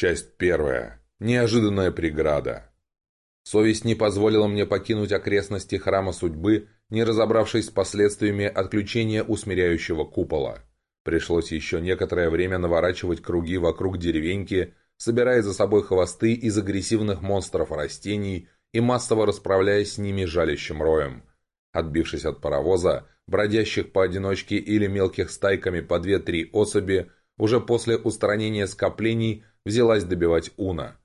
Часть первая. Неожиданная преграда. Совесть не позволила мне покинуть окрестности храма судьбы, не разобравшись с последствиями отключения усмиряющего купола. Пришлось еще некоторое время наворачивать круги вокруг деревеньки, собирая за собой хвосты из агрессивных монстров растений и массово расправляясь с ними жалящим роем. Отбившись от паровоза, бродящих поодиночке или мелких стайками по две-три особи, уже после устранения скоплений взялась добивать Уна.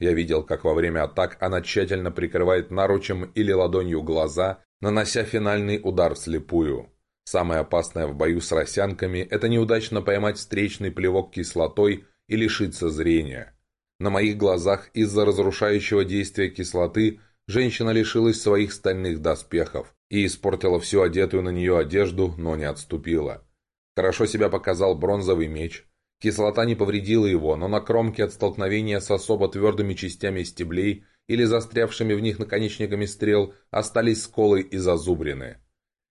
Я видел, как во время атак она тщательно прикрывает наручем или ладонью глаза, нанося финальный удар вслепую. Самое опасное в бою с росянками – это неудачно поймать встречный плевок кислотой и лишиться зрения. На моих глазах из-за разрушающего действия кислоты женщина лишилась своих стальных доспехов и испортила всю одетую на нее одежду, но не отступила. Хорошо себя показал бронзовый меч – Кислота не повредила его, но на кромке от столкновения с особо твердыми частями стеблей или застрявшими в них наконечниками стрел остались сколы и зазубрины.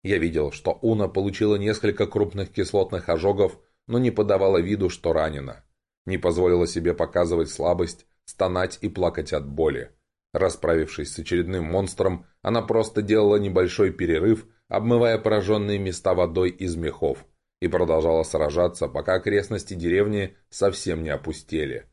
Я видел, что Уна получила несколько крупных кислотных ожогов, но не подавала виду, что ранена. Не позволила себе показывать слабость, стонать и плакать от боли. Расправившись с очередным монстром, она просто делала небольшой перерыв, обмывая пораженные места водой из мехов и продолжала сражаться, пока окрестности деревни совсем не опустели.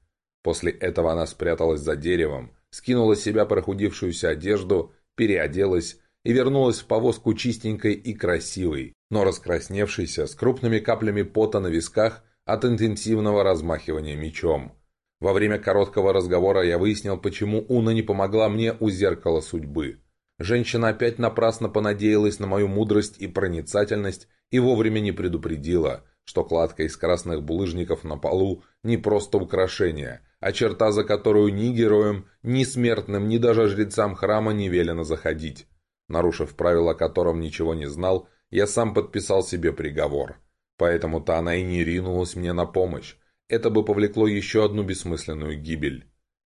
После этого она спряталась за деревом, скинула с себя прохудившуюся одежду, переоделась и вернулась в повозку чистенькой и красивой, но раскрасневшейся, с крупными каплями пота на висках от интенсивного размахивания мечом. Во время короткого разговора я выяснил, почему Уна не помогла мне у зеркала судьбы. Женщина опять напрасно понадеялась на мою мудрость и проницательность и вовремя не предупредила, что кладка из красных булыжников на полу не просто украшение, а черта, за которую ни героям, ни смертным, ни даже жрецам храма не велено заходить. Нарушив правила, о котором ничего не знал, я сам подписал себе приговор. Поэтому-то она и не ринулась мне на помощь. Это бы повлекло еще одну бессмысленную гибель.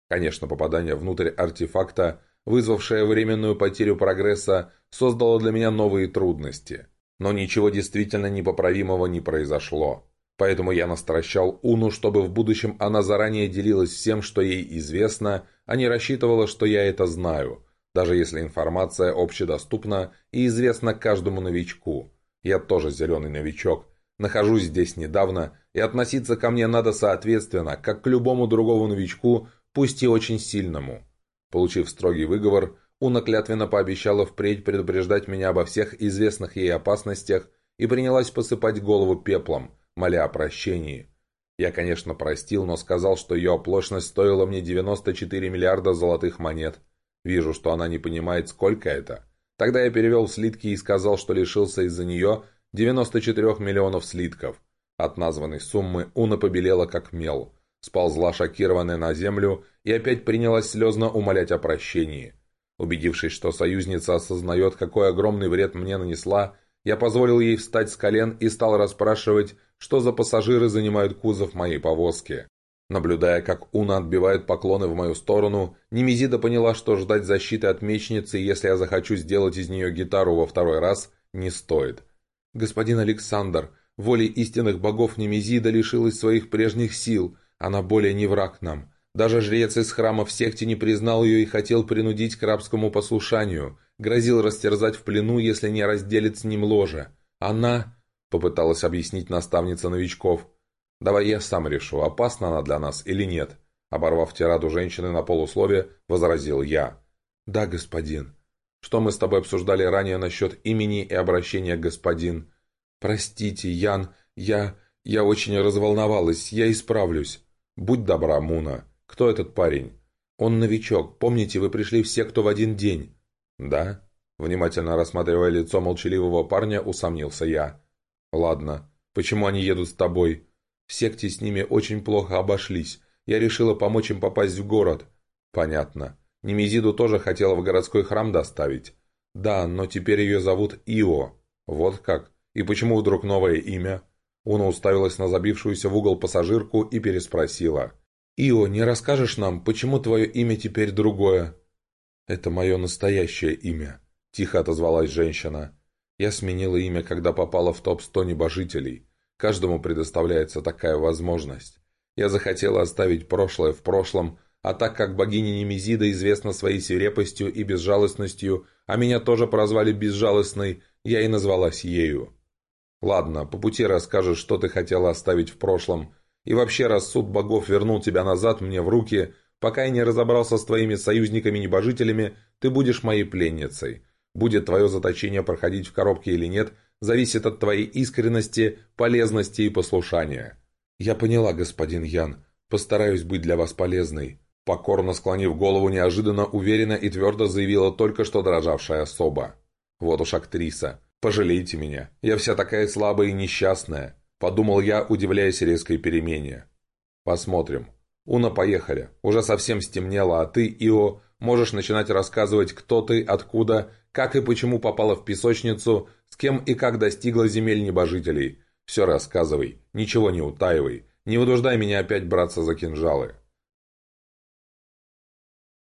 Конечно, попадание внутрь артефакта, вызвавшее временную потерю прогресса, создало для меня новые трудности – но ничего действительно непоправимого не произошло. Поэтому я настращал Уну, чтобы в будущем она заранее делилась всем, что ей известно, а не рассчитывала, что я это знаю, даже если информация общедоступна и известна каждому новичку. Я тоже зеленый новичок, нахожусь здесь недавно, и относиться ко мне надо соответственно, как к любому другому новичку, пусть и очень сильному. Получив строгий выговор, Уна клятвенно пообещала впредь предупреждать меня обо всех известных ей опасностях и принялась посыпать голову пеплом, моля о прощении. Я, конечно, простил, но сказал, что ее оплошность стоила мне 94 миллиарда золотых монет. Вижу, что она не понимает, сколько это. Тогда я перевел слитки и сказал, что лишился из-за нее 94 миллионов слитков. От названной суммы Уна побелела как мел. Сползла шокированная на землю и опять принялась слезно умолять о прощении. Убедившись, что союзница осознает, какой огромный вред мне нанесла, я позволил ей встать с колен и стал расспрашивать, что за пассажиры занимают кузов моей повозки. Наблюдая, как Уна отбивает поклоны в мою сторону, Немезида поняла, что ждать защиты от мечницы, если я захочу сделать из нее гитару во второй раз, не стоит. «Господин Александр, волей истинных богов Немезида лишилась своих прежних сил, она более не враг нам. Даже жрец из храма в секте не признал ее и хотел принудить к рабскому послушанию, грозил растерзать в плену, если не разделит с ним ложе. Она... Попыталась объяснить наставница новичков. «Давай я сам решу, опасна она для нас или нет». Оборвав тираду женщины на полуслове, возразил я. «Да, господин. Что мы с тобой обсуждали ранее насчет имени и обращения господин?» «Простите, Ян, я... я очень разволновалась, я исправлюсь». «Будь добра, Муна. «Кто этот парень?» «Он новичок. Помните, вы пришли все, кто в один день?» «Да?» Внимательно рассматривая лицо молчаливого парня, усомнился я. «Ладно. Почему они едут с тобой?» «В секте с ними очень плохо обошлись. Я решила помочь им попасть в город». «Понятно. Немезиду тоже хотела в городской храм доставить?» «Да, но теперь ее зовут Ио». «Вот как? И почему вдруг новое имя?» Уна уставилась на забившуюся в угол пассажирку и переспросила. «Ио, не расскажешь нам, почему твое имя теперь другое?» «Это мое настоящее имя», – тихо отозвалась женщина. «Я сменила имя, когда попала в топ-100 небожителей. Каждому предоставляется такая возможность. Я захотела оставить прошлое в прошлом, а так как богиня Немезида известна своей свирепостью и безжалостностью, а меня тоже прозвали безжалостной, я и назвалась ею. Ладно, по пути расскажешь, что ты хотела оставить в прошлом. И вообще, раз суд богов вернул тебя назад мне в руки, пока я не разобрался с твоими союзниками-небожителями, ты будешь моей пленницей. Будет твое заточение проходить в коробке или нет, зависит от твоей искренности, полезности и послушания. Я поняла, господин Ян. Постараюсь быть для вас полезной. Покорно склонив голову, неожиданно, уверенно и твердо заявила только что дрожавшая особа. Вот уж актриса. «Пожалейте меня. Я вся такая слабая и несчастная», — подумал я, удивляясь резкой перемене. «Посмотрим. Уна, поехали. Уже совсем стемнело, а ты, Ио, можешь начинать рассказывать, кто ты, откуда, как и почему попала в песочницу, с кем и как достигла земель небожителей. Все рассказывай, ничего не утаивай, не вынуждай меня опять браться за кинжалы».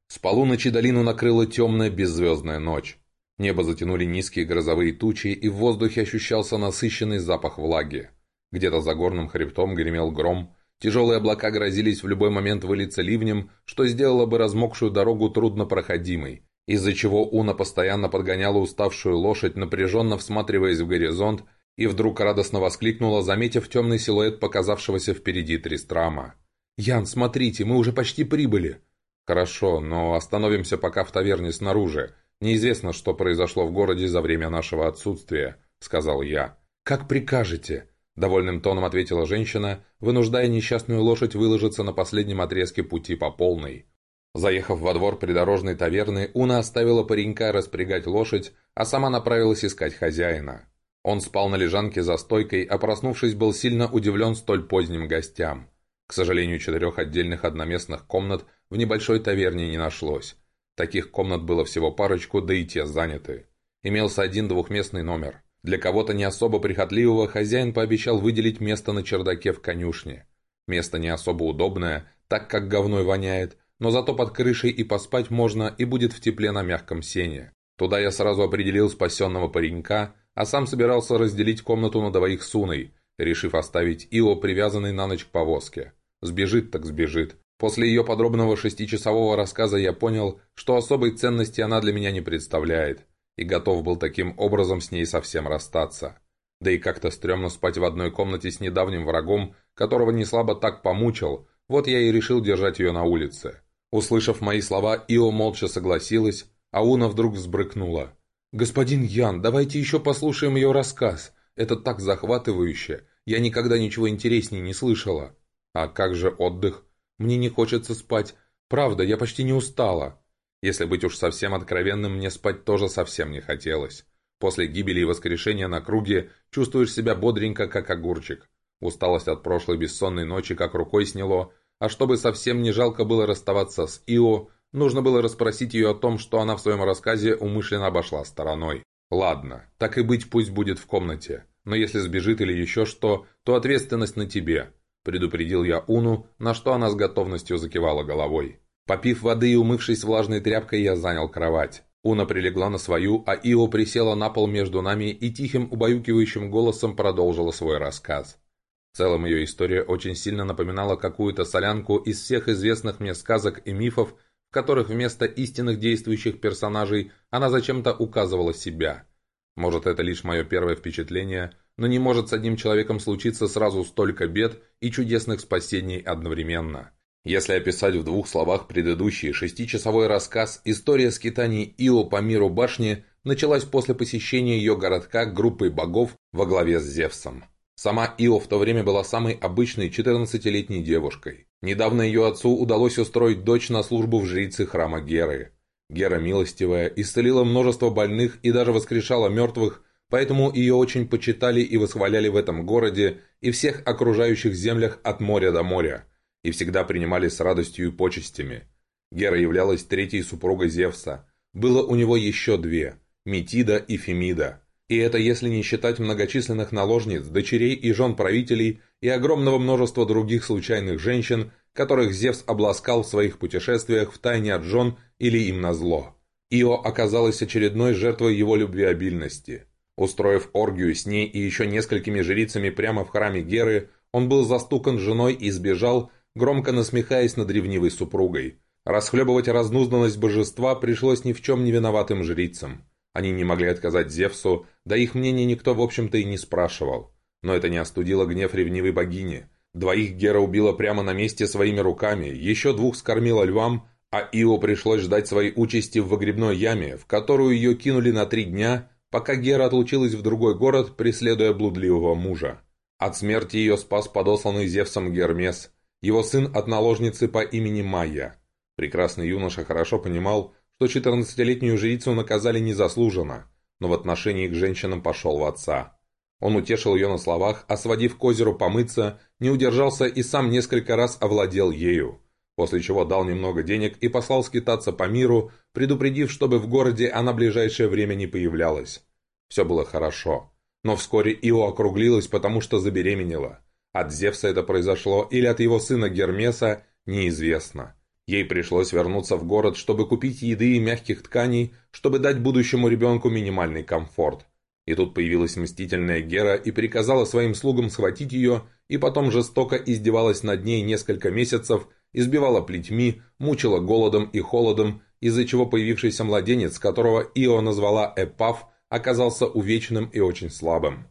С полуночи долину накрыла темная беззвездная ночь. Небо затянули низкие грозовые тучи, и в воздухе ощущался насыщенный запах влаги. Где-то за горным хребтом гремел гром, тяжелые облака грозились в любой момент вылиться ливнем, что сделало бы размокшую дорогу труднопроходимой, из-за чего Уна постоянно подгоняла уставшую лошадь, напряженно всматриваясь в горизонт, и вдруг радостно воскликнула, заметив темный силуэт показавшегося впереди Тристрама. «Ян, смотрите, мы уже почти прибыли!» «Хорошо, но остановимся пока в таверне снаружи. «Неизвестно, что произошло в городе за время нашего отсутствия», — сказал я. «Как прикажете», — довольным тоном ответила женщина, вынуждая несчастную лошадь выложиться на последнем отрезке пути по полной. Заехав во двор придорожной таверны, Уна оставила паренька распрягать лошадь, а сама направилась искать хозяина. Он спал на лежанке за стойкой, а проснувшись, был сильно удивлен столь поздним гостям. К сожалению, четырех отдельных одноместных комнат в небольшой таверне не нашлось. Таких комнат было всего парочку, да и те заняты. Имелся один двухместный номер. Для кого-то не особо прихотливого хозяин пообещал выделить место на чердаке в конюшне. Место не особо удобное, так как говной воняет, но зато под крышей и поспать можно, и будет в тепле на мягком сене. Туда я сразу определил спасенного паренька, а сам собирался разделить комнату на двоих с Уной, решив оставить Ио привязанный на ночь к повозке. Сбежит так сбежит. После ее подробного шестичасового рассказа я понял, что особой ценности она для меня не представляет, и готов был таким образом с ней совсем расстаться. Да и как-то стрёмно спать в одной комнате с недавним врагом, которого не слабо так помучил, вот я и решил держать ее на улице. Услышав мои слова, Ио молча согласилась, а Уна вдруг взбрыкнула. «Господин Ян, давайте еще послушаем ее рассказ. Это так захватывающе. Я никогда ничего интереснее не слышала». «А как же отдых?» Мне не хочется спать. Правда, я почти не устала. Если быть уж совсем откровенным, мне спать тоже совсем не хотелось. После гибели и воскрешения на круге чувствуешь себя бодренько, как огурчик. Усталость от прошлой бессонной ночи как рукой сняло, а чтобы совсем не жалко было расставаться с Ио, нужно было расспросить ее о том, что она в своем рассказе умышленно обошла стороной. Ладно, так и быть пусть будет в комнате, но если сбежит или еще что, то ответственность на тебе предупредил я Уну, на что она с готовностью закивала головой. Попив воды и умывшись влажной тряпкой, я занял кровать. Уна прилегла на свою, а Ио присела на пол между нами и тихим, убаюкивающим голосом продолжила свой рассказ. В целом ее история очень сильно напоминала какую-то солянку из всех известных мне сказок и мифов, в которых вместо истинных действующих персонажей она зачем-то указывала себя. Может, это лишь мое первое впечатление – но не может с одним человеком случиться сразу столько бед и чудесных спасений одновременно. Если описать в двух словах предыдущий шестичасовой рассказ, история скитаний Ио по миру башни началась после посещения ее городка группой богов во главе с Зевсом. Сама Ио в то время была самой обычной 14-летней девушкой. Недавно ее отцу удалось устроить дочь на службу в жрице храма Геры. Гера милостивая исцелила множество больных и даже воскрешала мертвых, Поэтому ее очень почитали и восхваляли в этом городе и всех окружающих землях от моря до моря, и всегда принимали с радостью и почестями. Гера являлась третьей супругой Зевса. Было у него еще две – Метида и Фемида. И это если не считать многочисленных наложниц, дочерей и жен правителей и огромного множества других случайных женщин, которых Зевс обласкал в своих путешествиях в тайне от жен или им назло. Ио оказалась очередной жертвой его любвеобильности. Устроив оргию с ней и еще несколькими жрицами прямо в храме Геры, он был застукан женой и сбежал, громко насмехаясь над ревнивой супругой. Расхлебывать разнузданность божества пришлось ни в чем не виноватым жрицам. Они не могли отказать Зевсу, да их мнение никто, в общем-то, и не спрашивал. Но это не остудило гнев ревнивой богини. Двоих Гера убила прямо на месте своими руками, еще двух скормила львам, а Ио пришлось ждать своей участи в выгребной яме, в которую ее кинули на три дня, пока Гера отлучилась в другой город, преследуя блудливого мужа. От смерти ее спас подосланный Зевсом Гермес, его сын от наложницы по имени Майя. Прекрасный юноша хорошо понимал, что 14-летнюю жрицу наказали незаслуженно, но в отношении к женщинам пошел в отца. Он утешил ее на словах, а сводив к озеру помыться, не удержался и сам несколько раз овладел ею после чего дал немного денег и послал скитаться по миру, предупредив, чтобы в городе она ближайшее время не появлялась. Все было хорошо. Но вскоре Ио округлилась, потому что забеременела. От Зевса это произошло или от его сына Гермеса, неизвестно. Ей пришлось вернуться в город, чтобы купить еды и мягких тканей, чтобы дать будущему ребенку минимальный комфорт. И тут появилась мстительная Гера и приказала своим слугам схватить ее, и потом жестоко издевалась над ней несколько месяцев, избивала плетьми, мучила голодом и холодом, из-за чего появившийся младенец, которого Ио назвала Эпав, оказался увечным и очень слабым.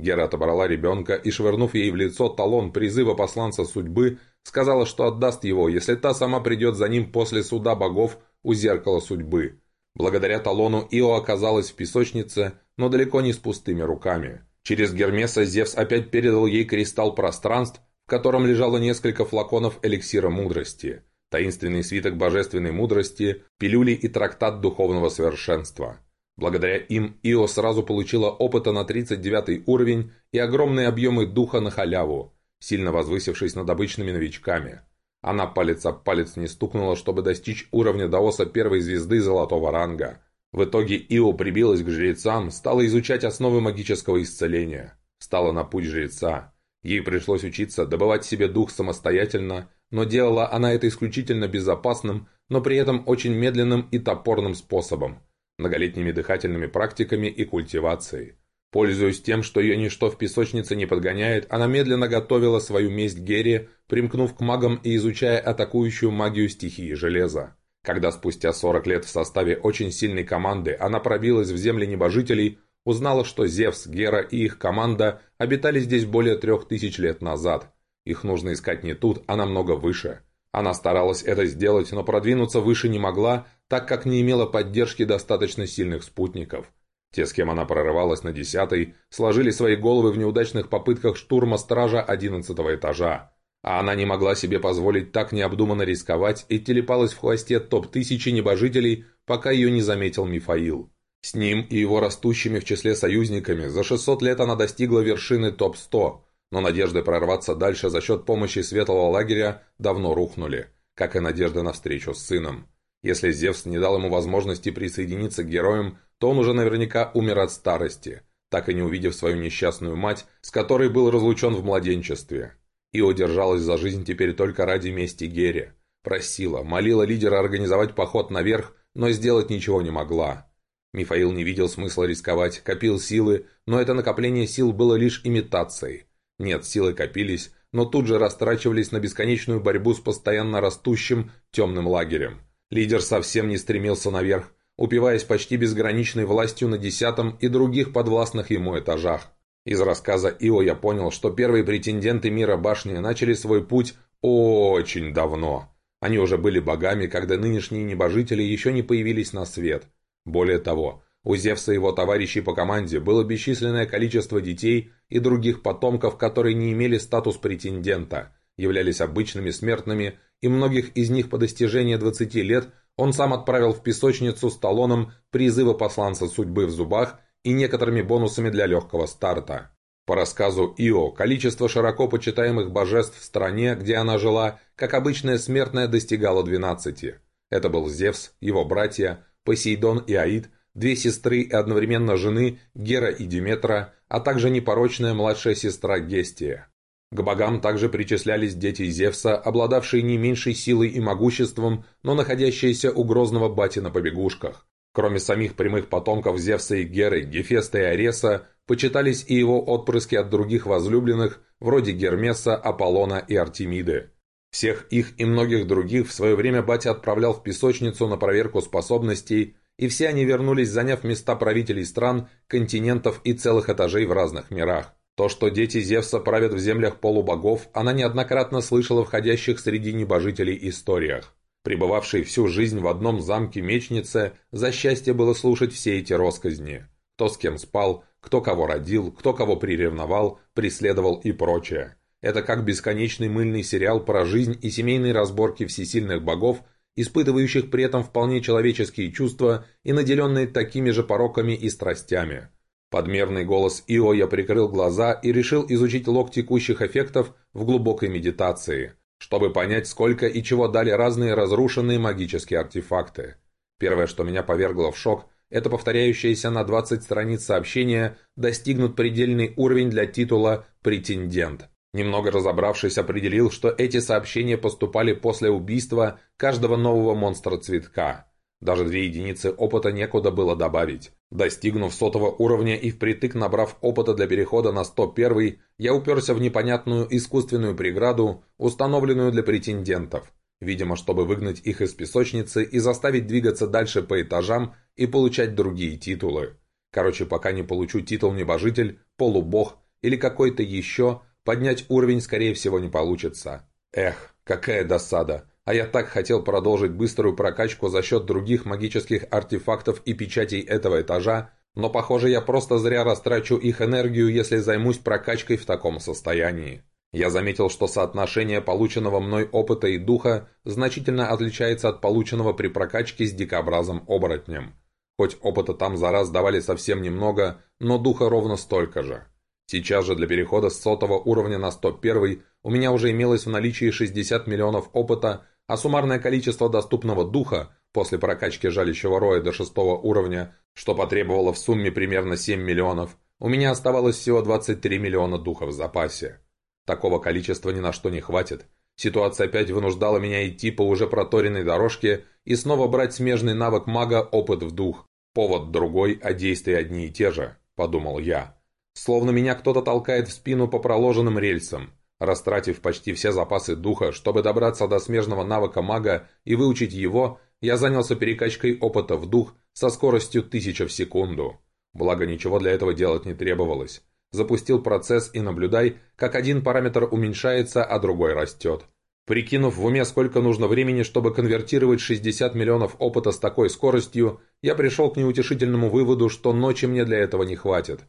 Гера отобрала ребенка и, швырнув ей в лицо талон призыва посланца судьбы, сказала, что отдаст его, если та сама придет за ним после суда богов у зеркала судьбы. Благодаря талону Ио оказалась в песочнице, но далеко не с пустыми руками. Через Гермеса Зевс опять передал ей кристалл пространств, котором лежало несколько флаконов эликсира мудрости, таинственный свиток божественной мудрости, пилюли и трактат духовного совершенства. Благодаря им Ио сразу получила опыта на 39 уровень и огромные объемы духа на халяву, сильно возвысившись над обычными новичками. Она палец об палец не стукнула, чтобы достичь уровня Даоса первой звезды золотого ранга. В итоге Ио прибилась к жрецам, стала изучать основы магического исцеления. Стала на путь жреца. Ей пришлось учиться добывать себе дух самостоятельно, но делала она это исключительно безопасным, но при этом очень медленным и топорным способом, многолетними дыхательными практиками и культивацией. Пользуясь тем, что ее ничто в песочнице не подгоняет, она медленно готовила свою месть Герри, примкнув к магам и изучая атакующую магию стихии железа. Когда спустя 40 лет в составе очень сильной команды она пробилась в земли небожителей, узнала, что Зевс, Гера и их команда обитали здесь более трех тысяч лет назад. Их нужно искать не тут, а намного выше. Она старалась это сделать, но продвинуться выше не могла, так как не имела поддержки достаточно сильных спутников. Те, с кем она прорывалась на десятый, сложили свои головы в неудачных попытках штурма стража одиннадцатого этажа. А она не могла себе позволить так необдуманно рисковать и телепалась в хвосте топ-тысячи небожителей, пока ее не заметил Мифаил. С ним и его растущими в числе союзниками за 600 лет она достигла вершины топ-100, но надежды прорваться дальше за счет помощи Светлого лагеря давно рухнули, как и надежда на встречу с сыном. Если Зевс не дал ему возможности присоединиться к героям, то он уже наверняка умер от старости, так и не увидев свою несчастную мать, с которой был разлучен в младенчестве. Ио держалась за жизнь теперь только ради мести Гере. Просила, молила лидера организовать поход наверх, но сделать ничего не могла. Мифаил не видел смысла рисковать, копил силы, но это накопление сил было лишь имитацией. Нет, силы копились, но тут же растрачивались на бесконечную борьбу с постоянно растущим темным лагерем. Лидер совсем не стремился наверх, упиваясь почти безграничной властью на десятом и других подвластных ему этажах. Из рассказа Ио я понял, что первые претенденты мира башни начали свой путь очень давно. Они уже были богами, когда нынешние небожители еще не появились на свет – более того, у Зевса и его товарищей по команде было бесчисленное количество детей и других потомков, которые не имели статус претендента, являлись обычными смертными, и многих из них по достижении 20 лет он сам отправил в песочницу с талоном призыва посланца судьбы в зубах и некоторыми бонусами для легкого старта. По рассказу Ио, количество широко почитаемых божеств в стране, где она жила, как обычная смертная, достигало 12. Это был Зевс, его братья, Посейдон и Аид, две сестры и одновременно жены Гера и Диметра, а также непорочная младшая сестра Гестия. К богам также причислялись дети Зевса, обладавшие не меньшей силой и могуществом, но находящиеся у грозного бати на побегушках. Кроме самих прямых потомков Зевса и Геры, Гефеста и Ареса, почитались и его отпрыски от других возлюбленных, вроде Гермеса, Аполлона и Артемиды. Всех их и многих других в свое время батя отправлял в песочницу на проверку способностей, и все они вернулись, заняв места правителей стран, континентов и целых этажей в разных мирах. То, что дети Зевса правят в землях полубогов, она неоднократно слышала в ходящих среди небожителей историях. Пребывавшей всю жизнь в одном замке мечнице, за счастье было слушать все эти росказни. Кто с кем спал, кто кого родил, кто кого приревновал, преследовал и прочее. Это как бесконечный мыльный сериал про жизнь и семейные разборки всесильных богов, испытывающих при этом вполне человеческие чувства и наделенные такими же пороками и страстями. Подмерный голос Ио я прикрыл глаза и решил изучить лог текущих эффектов в глубокой медитации, чтобы понять, сколько и чего дали разные разрушенные магические артефакты. Первое, что меня повергло в шок – это повторяющееся на 20 страниц сообщение «Достигнут предельный уровень для титула «Претендент». Немного разобравшись, определил, что эти сообщения поступали после убийства каждого нового монстра-цветка. Даже две единицы опыта некуда было добавить. Достигнув сотого уровня и впритык набрав опыта для перехода на 101, я уперся в непонятную искусственную преграду, установленную для претендентов. Видимо, чтобы выгнать их из песочницы и заставить двигаться дальше по этажам и получать другие титулы. Короче, пока не получу титул небожитель, полубог или какой-то еще, поднять уровень скорее всего не получится. Эх, какая досада. А я так хотел продолжить быструю прокачку за счет других магических артефактов и печатей этого этажа, но похоже я просто зря растрачу их энергию, если займусь прокачкой в таком состоянии. Я заметил, что соотношение полученного мной опыта и духа значительно отличается от полученного при прокачке с дикобразом оборотнем. Хоть опыта там за раз давали совсем немного, но духа ровно столько же. Сейчас же для перехода с сотого уровня на 101 у меня уже имелось в наличии 60 миллионов опыта, а суммарное количество доступного духа после прокачки жалящего роя до шестого уровня, что потребовало в сумме примерно 7 миллионов, у меня оставалось всего 23 миллиона духа в запасе. Такого количества ни на что не хватит. Ситуация опять вынуждала меня идти по уже проторенной дорожке и снова брать смежный навык мага опыт в дух. Повод другой, а действия одни и те же, подумал я. Словно меня кто-то толкает в спину по проложенным рельсам. Растратив почти все запасы духа, чтобы добраться до смежного навыка мага и выучить его, я занялся перекачкой опыта в дух со скоростью 1000 в секунду. Благо, ничего для этого делать не требовалось запустил процесс и наблюдай, как один параметр уменьшается, а другой растет. Прикинув в уме, сколько нужно времени, чтобы конвертировать 60 миллионов опыта с такой скоростью, я пришел к неутешительному выводу, что ночи мне для этого не хватит.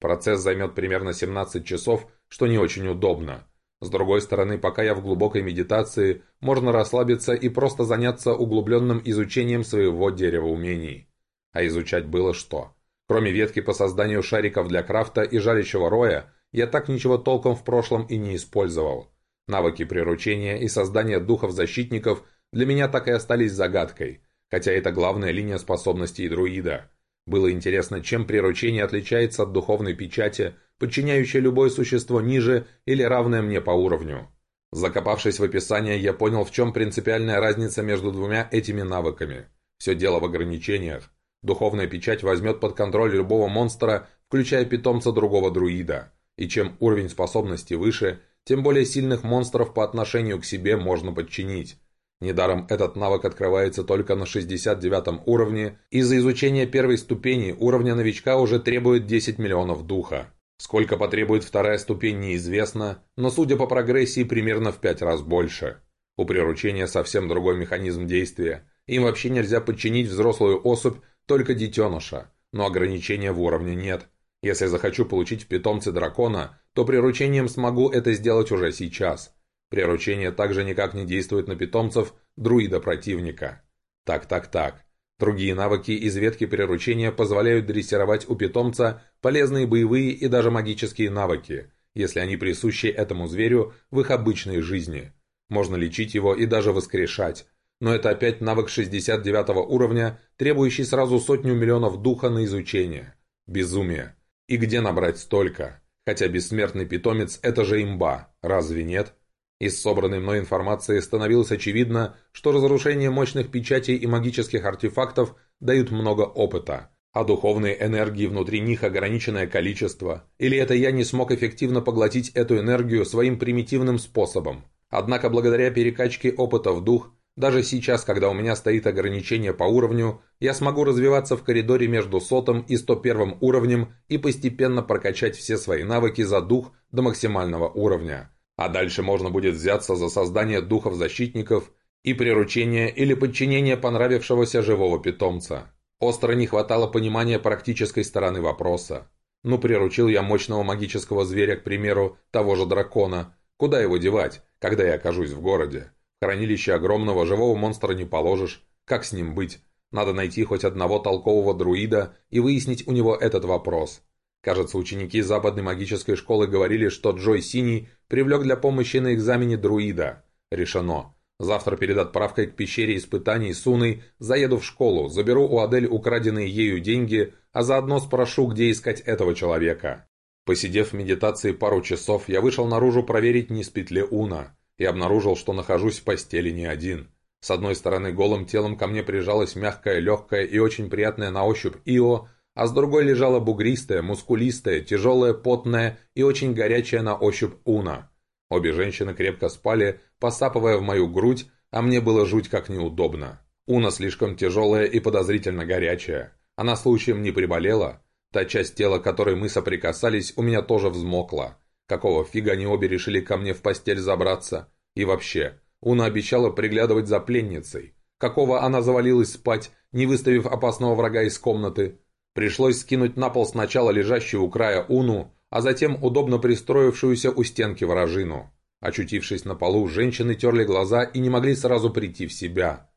Процесс займет примерно 17 часов, что не очень удобно. С другой стороны, пока я в глубокой медитации, можно расслабиться и просто заняться углубленным изучением своего дерева умений. А изучать было что? Кроме ветки по созданию шариков для крафта и жалящего роя, я так ничего толком в прошлом и не использовал. Навыки приручения и создания духов-защитников для меня так и остались загадкой, хотя это главная линия способностей друида. Было интересно, чем приручение отличается от духовной печати, подчиняющей любое существо ниже или равное мне по уровню. Закопавшись в описание, я понял, в чем принципиальная разница между двумя этими навыками. Все дело в ограничениях. Духовная печать возьмет под контроль любого монстра, включая питомца другого друида. И чем уровень способности выше, тем более сильных монстров по отношению к себе можно подчинить. Недаром этот навык открывается только на 69 уровне, и за изучение первой ступени уровня новичка уже требует 10 миллионов духа. Сколько потребует вторая ступень неизвестно, но судя по прогрессии примерно в 5 раз больше. У приручения совсем другой механизм действия. Им вообще нельзя подчинить взрослую особь только детеныша, но ограничения в уровне нет. Если захочу получить в питомце дракона, то приручением смогу это сделать уже сейчас. Приручение также никак не действует на питомцев друида противника. Так-так-так. Другие навыки из ветки приручения позволяют дрессировать у питомца полезные боевые и даже магические навыки, если они присущи этому зверю в их обычной жизни. Можно лечить его и даже воскрешать, но это опять навык 69 уровня, требующий сразу сотню миллионов духа на изучение. Безумие. И где набрать столько? Хотя бессмертный питомец – это же имба, разве нет? Из собранной мной информации становилось очевидно, что разрушение мощных печатей и магических артефактов дают много опыта, а духовной энергии внутри них ограниченное количество, или это я не смог эффективно поглотить эту энергию своим примитивным способом. Однако благодаря перекачке опыта в дух, даже сейчас, когда у меня стоит ограничение по уровню, я смогу развиваться в коридоре между сотым и 101 уровнем и постепенно прокачать все свои навыки за дух до максимального уровня. А дальше можно будет взяться за создание духов-защитников и приручение или подчинение понравившегося живого питомца. Остро не хватало понимания практической стороны вопроса. Ну, приручил я мощного магического зверя, к примеру, того же дракона. Куда его девать, когда я окажусь в городе? Хранилище огромного живого монстра не положишь. Как с ним быть? Надо найти хоть одного толкового друида и выяснить у него этот вопрос. Кажется, ученики западной магической школы говорили, что Джой Синий привлек для помощи на экзамене друида. Решено. Завтра перед отправкой к пещере испытаний с Уной заеду в школу, заберу у Адель украденные ею деньги, а заодно спрошу, где искать этого человека. Посидев в медитации пару часов, я вышел наружу проверить, не спит ли Уна, и обнаружил, что нахожусь в постели не один. С одной стороны голым телом ко мне прижалась мягкая, легкая и очень приятная на ощупь Ио, а с другой лежала бугристая, мускулистая, тяжелая, потная и очень горячая на ощупь Уна. Обе женщины крепко спали, посапывая в мою грудь, а мне было жуть как неудобно. Уна слишком тяжелая и подозрительно горячая. Она случаем не приболела. Та часть тела, которой мы соприкасались, у меня тоже взмокла. Какого фига они обе решили ко мне в постель забраться? И вообще, Уна обещала приглядывать за пленницей. Какого она завалилась спать, не выставив опасного врага из комнаты? Пришлось скинуть на пол сначала лежащую у края Уну, а затем удобно пристроившуюся у стенки вражину. Очутившись на полу, женщины терли глаза и не могли сразу прийти в себя.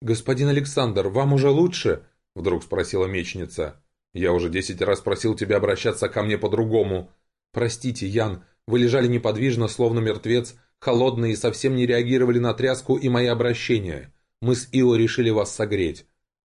«Господин Александр, вам уже лучше?» — вдруг спросила мечница. «Я уже десять раз просил тебя обращаться ко мне по-другому». «Простите, Ян, вы лежали неподвижно, словно мертвец, холодные и совсем не реагировали на тряску и мои обращения. Мы с Ио решили вас согреть».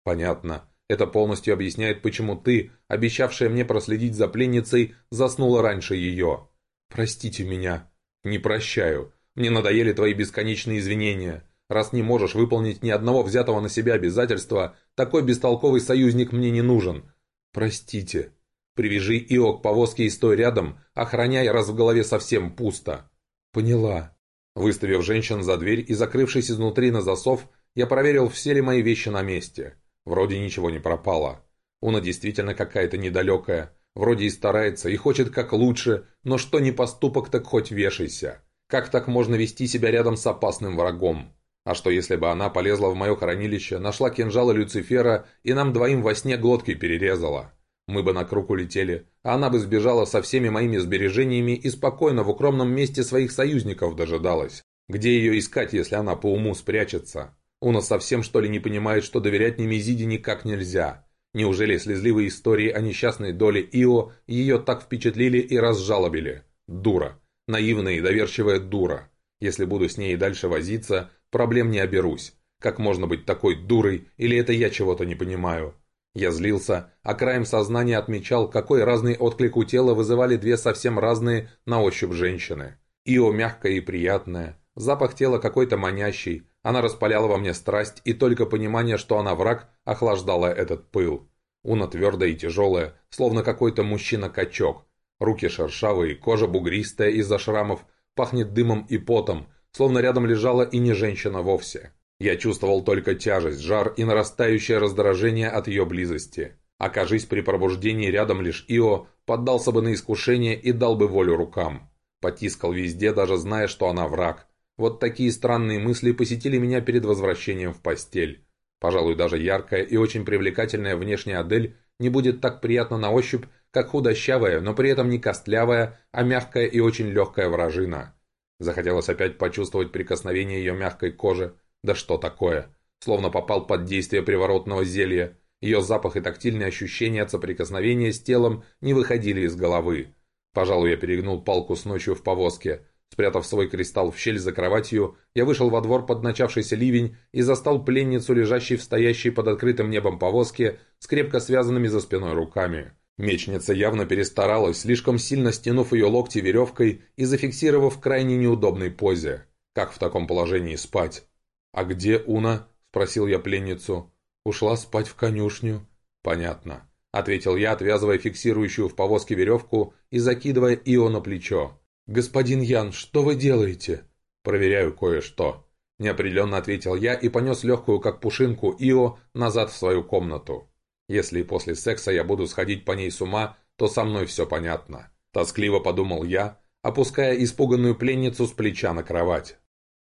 «Понятно. Это полностью объясняет, почему ты, обещавшая мне проследить за пленницей, заснула раньше ее. Простите меня. Не прощаю. Мне надоели твои бесконечные извинения. Раз не можешь выполнить ни одного взятого на себя обязательства, такой бестолковый союзник мне не нужен. Простите. Привяжи Ио к повозке и стой рядом, охраняй, раз в голове совсем пусто. Поняла. Выставив женщин за дверь и закрывшись изнутри на засов, я проверил, все ли мои вещи на месте. Вроде ничего не пропало. Уна действительно какая-то недалекая. Вроде и старается, и хочет как лучше, но что не поступок, так хоть вешайся. Как так можно вести себя рядом с опасным врагом? А что если бы она полезла в мое хранилище, нашла кинжалы Люцифера и нам двоим во сне глотки перерезала? Мы бы на круг улетели, а она бы сбежала со всеми моими сбережениями и спокойно в укромном месте своих союзников дожидалась. Где ее искать, если она по уму спрячется? Уна совсем что ли не понимает, что доверять Немезиде никак нельзя? Неужели слезливые истории о несчастной доле Ио ее так впечатлили и разжалобили? Дура. Наивная и доверчивая дура. Если буду с ней и дальше возиться, проблем не оберусь. Как можно быть такой дурой, или это я чего-то не понимаю? Я злился, а краем сознания отмечал, какой разный отклик у тела вызывали две совсем разные на ощупь женщины. Ио мягкая и приятная, запах тела какой-то манящий, она распаляла во мне страсть, и только понимание, что она враг, охлаждало этот пыл. Уна твердая и тяжелая, словно какой-то мужчина-качок. Руки шершавые, кожа бугристая из-за шрамов, пахнет дымом и потом, словно рядом лежала и не женщина вовсе. Я чувствовал только тяжесть, жар и нарастающее раздражение от ее близости. Окажись при пробуждении рядом лишь Ио, поддался бы на искушение и дал бы волю рукам. Потискал везде, даже зная, что она враг. Вот такие странные мысли посетили меня перед возвращением в постель. Пожалуй, даже яркая и очень привлекательная внешняя Адель не будет так приятна на ощупь, как худощавая, но при этом не костлявая, а мягкая и очень легкая вражина. Захотелось опять почувствовать прикосновение ее мягкой кожи. Да что такое? Словно попал под действие приворотного зелья. Ее запах и тактильные ощущения от соприкосновения с телом не выходили из головы. Пожалуй, я перегнул палку с ночью в повозке. Спрятав свой кристалл в щель за кроватью, я вышел во двор под начавшийся ливень и застал пленницу, лежащей в стоящей под открытым небом повозке, с крепко связанными за спиной руками. Мечница явно перестаралась, слишком сильно стянув ее локти веревкой и зафиксировав в крайне неудобной позе. Как в таком положении спать? «А где Уна?» – спросил я пленницу. «Ушла спать в конюшню». «Понятно», – ответил я, отвязывая фиксирующую в повозке веревку и закидывая Ио на плечо. «Господин Ян, что вы делаете?» «Проверяю кое-что», – неопределенно ответил я и понес легкую, как пушинку, Ио назад в свою комнату. «Если после секса я буду сходить по ней с ума, то со мной все понятно». Тоскливо подумал я, опуская испуганную пленницу с плеча на кровать.